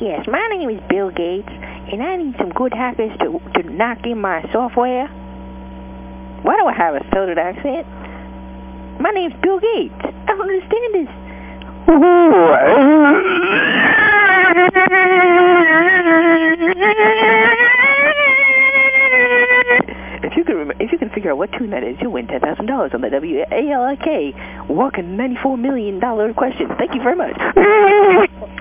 Yes, my name is Bill Gates, and I need some good hackers to, to knock in my software. Why do I have a southern accent? My name's Bill Gates. I don't understand this. If you can if you can figure out what tune that is, you'll win ten thousand dollars on the WALK Walking ninety four million dollar question. Thank you very much.